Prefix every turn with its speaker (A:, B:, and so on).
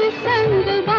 A: संग